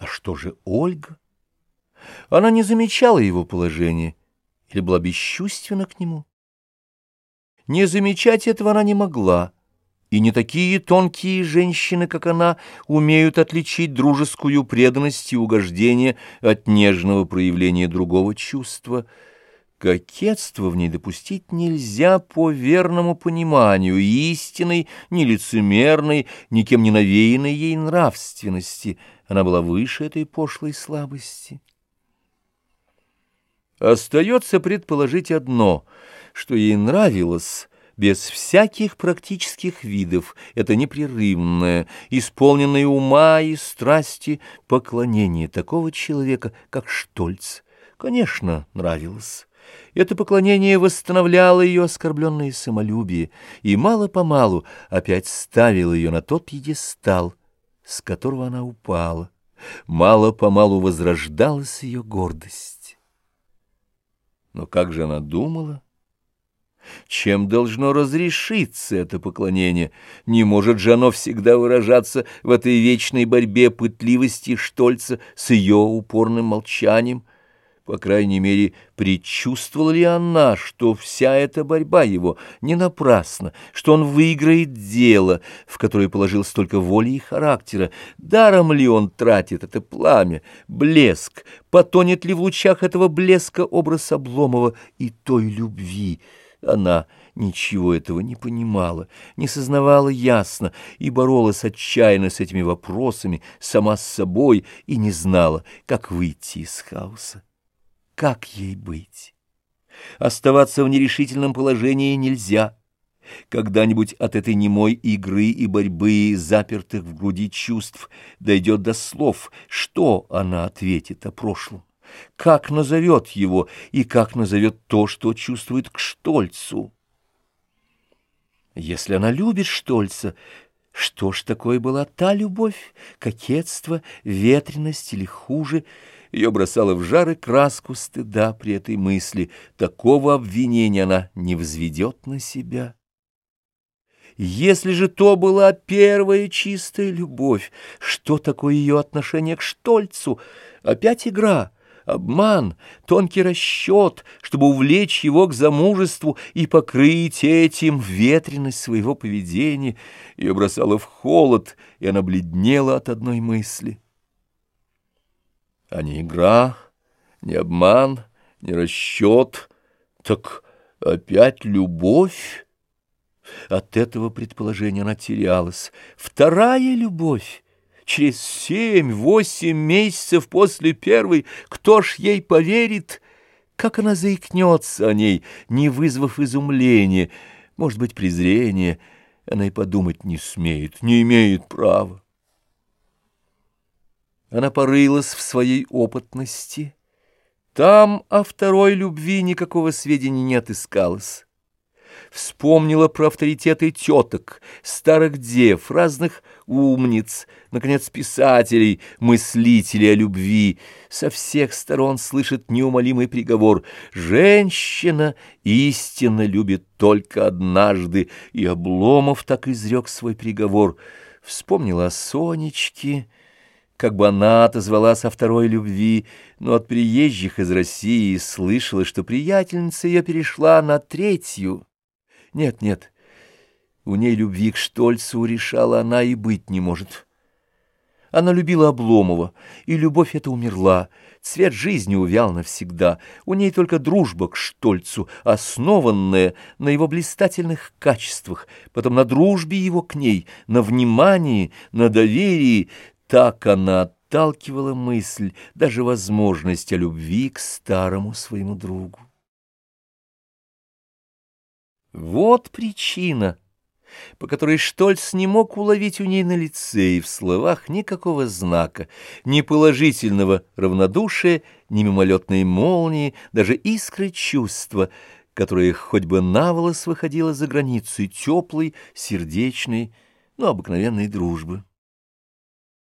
А что же Ольга? Она не замечала его положения или была бесчувственна к нему. Не замечать этого она не могла, и не такие тонкие женщины, как она, умеют отличить дружескую преданность и угождение от нежного проявления другого чувства — Кокетство в ней допустить нельзя по верному пониманию истинной, нелицемерной, никем не навеянной ей нравственности. Она была выше этой пошлой слабости. Остается предположить одно, что ей нравилось без всяких практических видов, это непрерывное, исполненное ума и страсти поклонение такого человека, как Штольц. Конечно, нравилось. Это поклонение восстановляло ее оскорбленное самолюбие и мало-помалу опять ставило ее на тот пьедестал, с которого она упала. Мало-помалу возрождалась ее гордость. Но как же она думала? Чем должно разрешиться это поклонение? Не может же оно всегда выражаться в этой вечной борьбе пытливости Штольца с ее упорным молчанием — по крайней мере, предчувствовала ли она, что вся эта борьба его не напрасна, что он выиграет дело, в которое положил столько воли и характера? Даром ли он тратит это пламя, блеск? Потонет ли в лучах этого блеска образ Обломова и той любви? Она ничего этого не понимала, не сознавала ясно и боролась отчаянно с этими вопросами сама с собой и не знала, как выйти из хаоса. Как ей быть? Оставаться в нерешительном положении нельзя. Когда-нибудь от этой немой игры и борьбы, запертых в груди чувств, дойдет до слов, что она ответит о прошлом, как назовет его и как назовет то, что чувствует к Штольцу. Если она любит Штольца, что ж такое была та любовь, кокетство, ветренность или хуже — ее бросало в жары краску стыда при этой мысли. Такого обвинения она не взведет на себя. Если же то была первая чистая любовь, что такое ее отношение к Штольцу? Опять игра, обман, тонкий расчет, чтобы увлечь его к замужеству и покрыть этим ветренность своего поведения. Ее бросало в холод, и она бледнела от одной мысли — а не игра, не обман, не расчет, так опять любовь. От этого предположения она терялась. Вторая любовь. Через семь-восемь месяцев после первой кто ж ей поверит, как она заикнется о ней, не вызвав изумления, может быть, презрения, она и подумать не смеет, не имеет права. Она порылась в своей опытности. Там о второй любви никакого сведения не отыскалось. Вспомнила про авторитеты теток, старых дев, разных умниц, наконец, писателей, мыслителей о любви. Со всех сторон слышит неумолимый приговор. Женщина истинно любит только однажды, и Обломов так изрек свой приговор. Вспомнила о Сонечке, как бы она отозвалась о второй любви, но от приезжих из России слышала, что приятельница ее перешла на третью. Нет, нет, у ней любви к Штольцу решала она и быть не может. Она любила Обломова, и любовь эта умерла, цвет жизни увял навсегда. У ней только дружба к Штольцу, основанная на его блистательных качествах, потом на дружбе его к ней, на внимании, на доверии, так она отталкивала мысль, даже возможность о любви к старому своему другу. Вот причина, по которой Штольц не мог уловить у ней на лице и в словах никакого знака, ни положительного равнодушия, ни мимолетной молнии, даже искры чувства, которое хоть бы наволос выходило за границей теплой, сердечной, но обыкновенной дружбы.